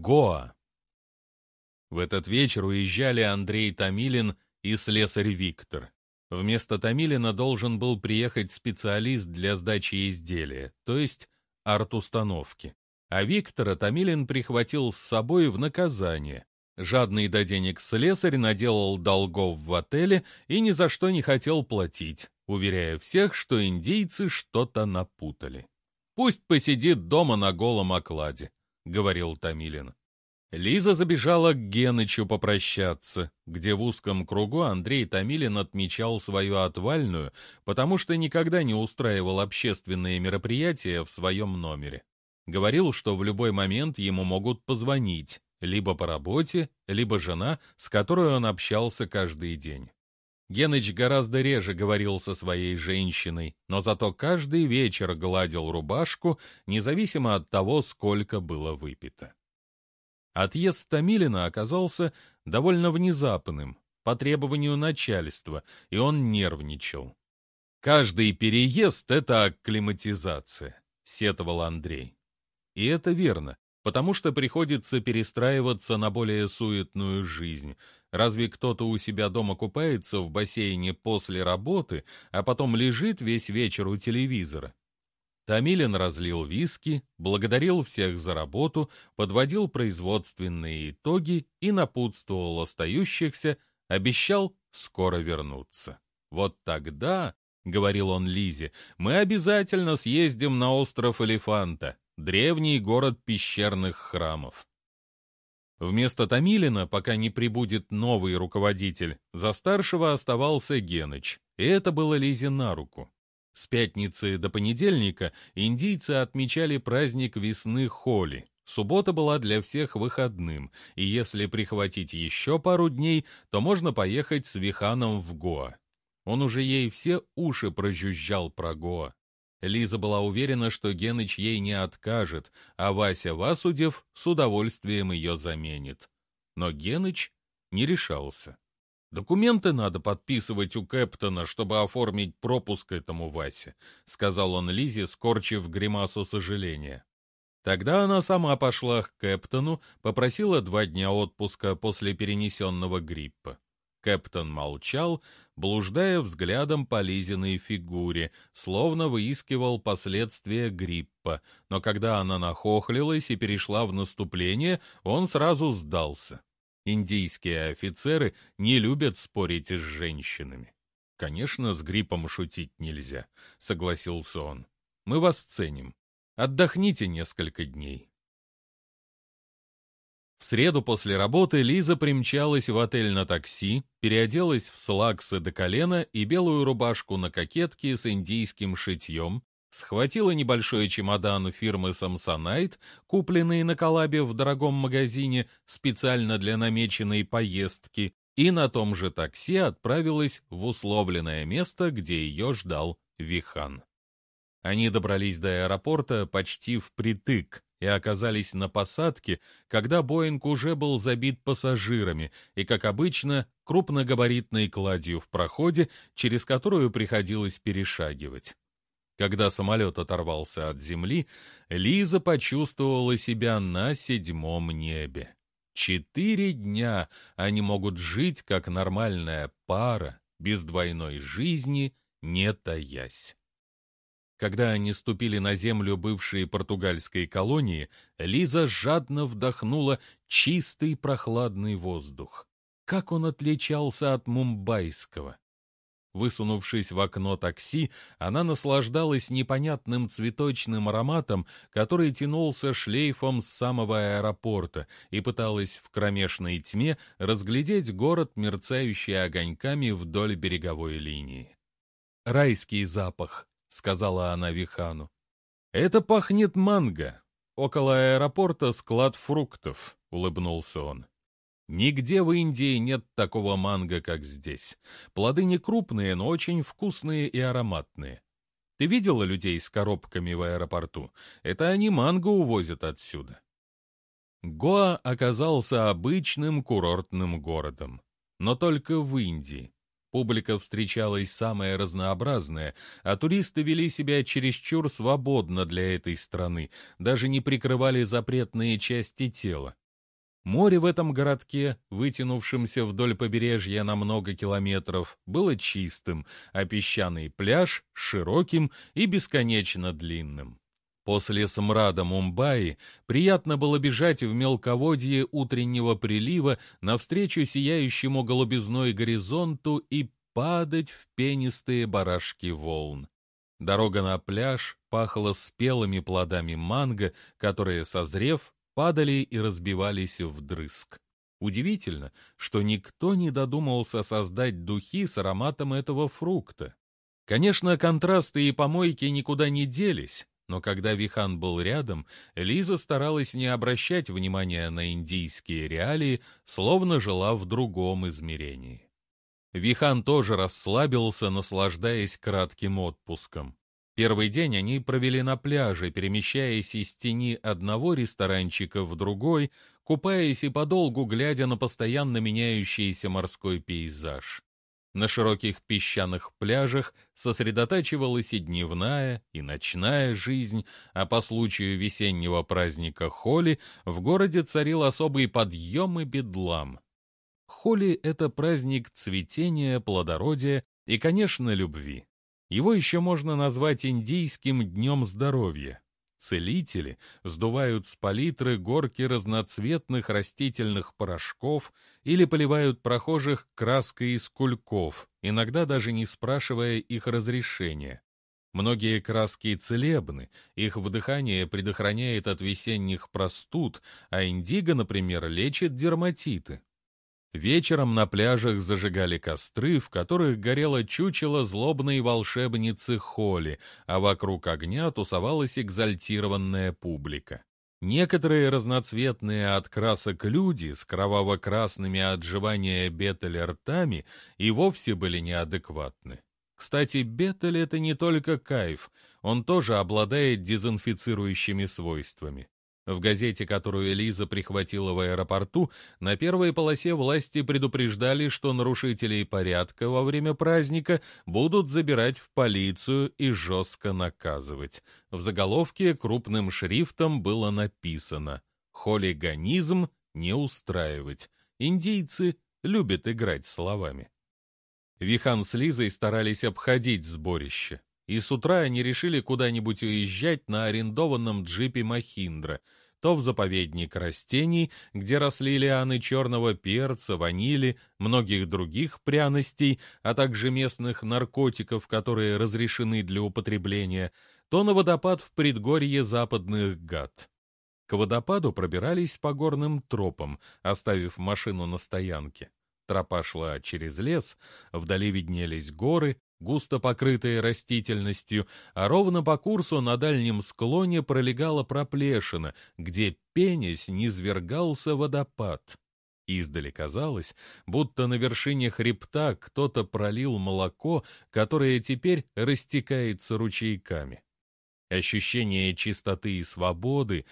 Гоа. В этот вечер уезжали Андрей Томилин и слесарь Виктор. Вместо Томилина должен был приехать специалист для сдачи изделия, то есть арт-установки. А Виктора Томилин прихватил с собой в наказание. Жадный до денег слесарь наделал долгов в отеле и ни за что не хотел платить, уверяя всех, что индейцы что-то напутали. «Пусть посидит дома на голом окладе», — говорил Томилин. Лиза забежала к Генычу попрощаться, где в узком кругу Андрей Томилин отмечал свою отвальную, потому что никогда не устраивал общественные мероприятия в своем номере. Говорил, что в любой момент ему могут позвонить, либо по работе, либо жена, с которой он общался каждый день. Геныч гораздо реже говорил со своей женщиной, но зато каждый вечер гладил рубашку, независимо от того, сколько было выпито. Отъезд Томилина оказался довольно внезапным, по требованию начальства, и он нервничал. «Каждый переезд — это акклиматизация», — сетовал Андрей. И это верно, потому что приходится перестраиваться на более суетную жизнь. Разве кто-то у себя дома купается в бассейне после работы, а потом лежит весь вечер у телевизора? Томилин разлил виски, благодарил всех за работу, подводил производственные итоги и напутствовал остающихся, обещал скоро вернуться. Вот тогда, — говорил он Лизе, — мы обязательно съездим на остров Элефанта, древний город пещерных храмов. Вместо Томилина, пока не прибудет новый руководитель, за старшего оставался Геныч, и это было Лизе на руку. С пятницы до понедельника индийцы отмечали праздник весны Холи. Суббота была для всех выходным, и если прихватить еще пару дней, то можно поехать с Виханом в Гоа. Он уже ей все уши прожужжал про Гоа. Лиза была уверена, что Геныч ей не откажет, а Вася Васудев с удовольствием ее заменит. Но Геныч не решался. «Документы надо подписывать у Кэптона, чтобы оформить пропуск этому Васе», — сказал он Лизе, скорчив гримасу сожаления. Тогда она сама пошла к Кэптону, попросила два дня отпуска после перенесенного гриппа. Кэптон молчал, блуждая взглядом по Лизиной фигуре, словно выискивал последствия гриппа, но когда она нахохлилась и перешла в наступление, он сразу сдался. Индийские офицеры не любят спорить с женщинами. Конечно, с гриппом шутить нельзя, согласился он. Мы вас ценим. Отдохните несколько дней. В среду после работы Лиза примчалась в отель на такси, переоделась в слаксы до колена и белую рубашку на кокетке с индийским шитьем, схватила небольшой чемодан фирмы «Самсонайт», купленный на коллабе в дорогом магазине специально для намеченной поездки, и на том же такси отправилась в условленное место, где ее ждал Вихан. Они добрались до аэропорта почти впритык и оказались на посадке, когда Боинг уже был забит пассажирами и, как обычно, крупногабаритной кладью в проходе, через которую приходилось перешагивать. Когда самолет оторвался от земли, Лиза почувствовала себя на седьмом небе. Четыре дня они могут жить как нормальная пара, без двойной жизни, не таясь. Когда они ступили на землю бывшей португальской колонии, Лиза жадно вдохнула чистый прохладный воздух. Как он отличался от мумбайского! Высунувшись в окно такси, она наслаждалась непонятным цветочным ароматом, который тянулся шлейфом с самого аэропорта, и пыталась в кромешной тьме разглядеть город, мерцающий огоньками вдоль береговой линии. «Райский запах», — сказала она Вихану. «Это пахнет манго. Около аэропорта склад фруктов», — улыбнулся он. Нигде в Индии нет такого манго, как здесь. Плоды не крупные, но очень вкусные и ароматные. Ты видела людей с коробками в аэропорту? Это они манго увозят отсюда. Гоа оказался обычным курортным городом. Но только в Индии. Публика встречалась самая разнообразная, а туристы вели себя чересчур свободно для этой страны, даже не прикрывали запретные части тела. Море в этом городке, вытянувшемся вдоль побережья на много километров, было чистым, а песчаный пляж — широким и бесконечно длинным. После смрада Мумбаи приятно было бежать в мелководье утреннего прилива навстречу сияющему голубизной горизонту и падать в пенистые барашки волн. Дорога на пляж пахла спелыми плодами манго, которые, созрев, падали и разбивались вдрызг. Удивительно, что никто не додумался создать духи с ароматом этого фрукта. Конечно, контрасты и помойки никуда не делись, но когда Вихан был рядом, Лиза старалась не обращать внимания на индийские реалии, словно жила в другом измерении. Вихан тоже расслабился, наслаждаясь кратким отпуском. Первый день они провели на пляже, перемещаясь из тени одного ресторанчика в другой, купаясь и подолгу глядя на постоянно меняющийся морской пейзаж. На широких песчаных пляжах сосредотачивалась и дневная, и ночная жизнь, а по случаю весеннего праздника Холи в городе царил особый подъем и бедлам. Холи — это праздник цветения, плодородия и, конечно, любви. Его еще можно назвать индийским днем здоровья. Целители сдувают с палитры горки разноцветных растительных порошков или поливают прохожих краской из кульков, иногда даже не спрашивая их разрешения. Многие краски целебны, их вдыхание предохраняет от весенних простуд, а индиго, например, лечит дерматиты. Вечером на пляжах зажигали костры, в которых горело чучело злобной волшебницы Холли, а вокруг огня тусовалась экзальтированная публика. Некоторые разноцветные от красок люди с кроваво-красными от жевания бетеля ртами и вовсе были неадекватны. Кстати, бетель — это не только кайф, он тоже обладает дезинфицирующими свойствами. В газете, которую Элиза прихватила в аэропорту, на первой полосе власти предупреждали, что нарушителей порядка во время праздника будут забирать в полицию и жестко наказывать. В заголовке крупным шрифтом было написано «Хулиганизм не устраивать. Индийцы любят играть словами». Вихан с Лизой старались обходить сборище и с утра они решили куда-нибудь уезжать на арендованном джипе Махиндра, то в заповедник растений, где росли лианы черного перца, ванили, многих других пряностей, а также местных наркотиков, которые разрешены для употребления, то на водопад в предгорье западных гад. К водопаду пробирались по горным тропам, оставив машину на стоянке. Тропа шла через лес, вдали виднелись горы, густо покрытые растительностью, а ровно по курсу на дальнем склоне пролегала проплешина, где пенясь низвергался водопад. Издали казалось, будто на вершине хребта кто-то пролил молоко, которое теперь растекается ручейками. Ощущение чистоты и свободы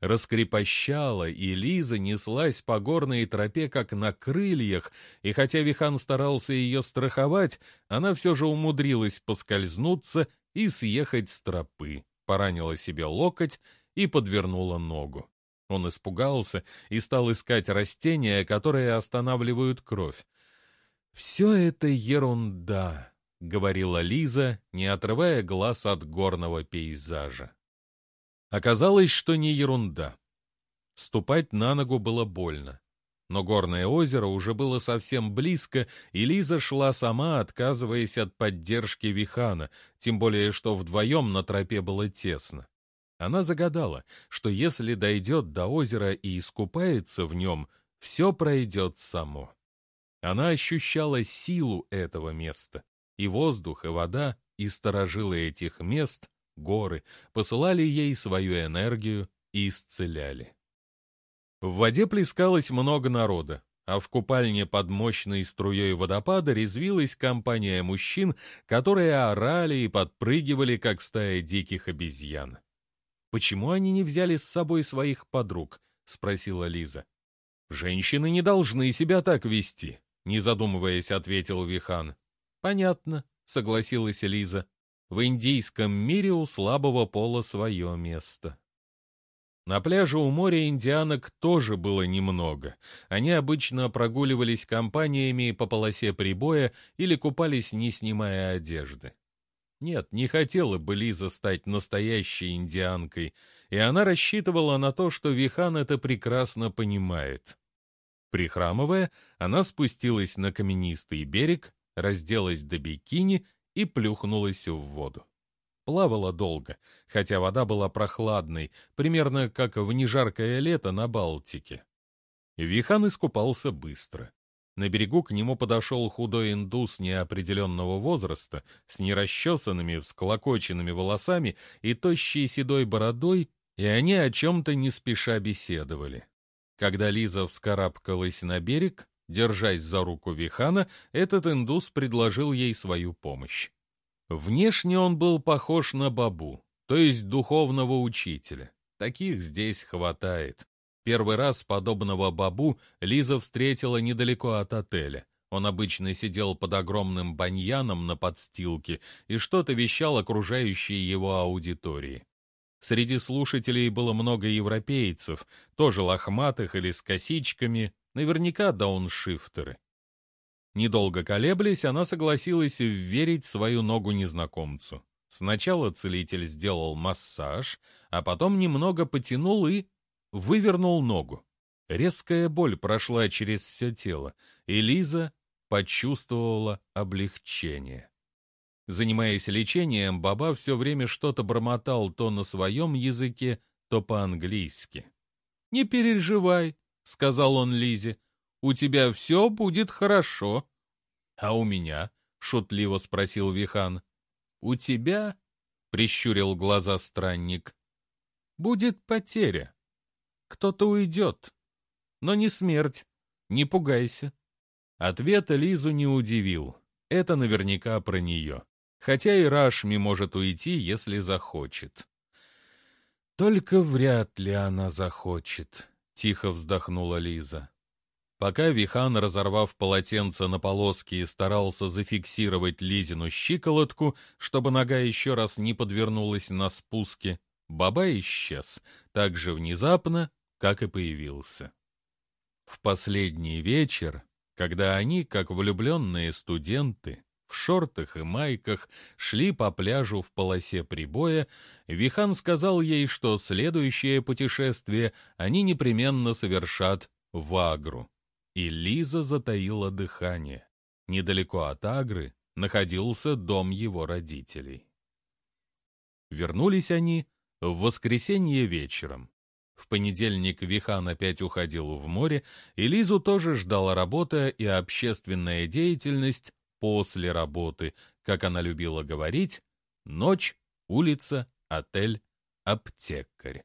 раскрепощала, и Лиза неслась по горной тропе, как на крыльях, и хотя Вихан старался ее страховать, она все же умудрилась поскользнуться и съехать с тропы, поранила себе локоть и подвернула ногу. Он испугался и стал искать растения, которые останавливают кровь. «Все это ерунда», — говорила Лиза, не отрывая глаз от горного пейзажа. Оказалось, что не ерунда. Ступать на ногу было больно. Но горное озеро уже было совсем близко, и Лиза шла сама, отказываясь от поддержки Вихана, тем более что вдвоем на тропе было тесно. Она загадала, что если дойдет до озера и искупается в нем, все пройдет само. Она ощущала силу этого места, и воздух, и вода, и сторожилы этих мест горы, посылали ей свою энергию и исцеляли. В воде плескалось много народа, а в купальне под мощной струей водопада резвилась компания мужчин, которые орали и подпрыгивали, как стая диких обезьян. «Почему они не взяли с собой своих подруг?» — спросила Лиза. «Женщины не должны себя так вести», — не задумываясь, ответил Вихан. «Понятно», — согласилась Лиза. В индийском мире у слабого пола свое место. На пляже у моря индианок тоже было немного. Они обычно прогуливались компаниями по полосе прибоя или купались, не снимая одежды. Нет, не хотела бы Лиза стать настоящей индианкой, и она рассчитывала на то, что Вихан это прекрасно понимает. Прихрамывая, она спустилась на каменистый берег, разделась до бикини и плюхнулась в воду. Плавала долго, хотя вода была прохладной, примерно как в нежаркое лето на Балтике. Вихан искупался быстро. На берегу к нему подошел худой индус неопределенного возраста с нерасчесанными, всклокоченными волосами и тощей седой бородой, и они о чем-то не спеша беседовали. Когда Лиза вскарабкалась на берег, держась за руку Вихана, этот индус предложил ей свою помощь. Внешне он был похож на бабу, то есть духовного учителя. Таких здесь хватает. Первый раз подобного бабу Лиза встретила недалеко от отеля. Он обычно сидел под огромным баньяном на подстилке и что-то вещал окружающей его аудитории. Среди слушателей было много европейцев, тоже лохматых или с косичками, наверняка дауншифтеры. Недолго колеблясь, она согласилась вверить свою ногу незнакомцу. Сначала целитель сделал массаж, а потом немного потянул и вывернул ногу. Резкая боль прошла через все тело, и Лиза почувствовала облегчение. Занимаясь лечением, Баба все время что-то бормотал то на своем языке, то по-английски. «Не переживай», — сказал он Лизе, у тебя все будет хорошо. — А у меня? — шутливо спросил Вихан. — У тебя? — прищурил глаза странник. — Будет потеря. Кто-то уйдет. Но не смерть. Не пугайся. Ответ Лизу не удивил. Это наверняка про нее. Хотя и Рашми может уйти, если захочет. Только вряд ли она захочет, — тихо вздохнула Лиза. Пока Вихан, разорвав полотенце на полоски, старался зафиксировать Лизину щиколотку, чтобы нога еще раз не подвернулась на спуске, Баба исчез так же внезапно, как и появился. В последний вечер, когда они, как влюбленные студенты, в шортах и майках шли по пляжу в полосе прибоя, Вихан сказал ей, что следующее путешествие они непременно совершат в Агру и Лиза затаила дыхание. Недалеко от Агры находился дом его родителей. Вернулись они в воскресенье вечером. В понедельник Вихан опять уходил в море, и Лизу тоже ждала работа и общественная деятельность после работы, как она любила говорить, ночь, улица, отель, аптекарь.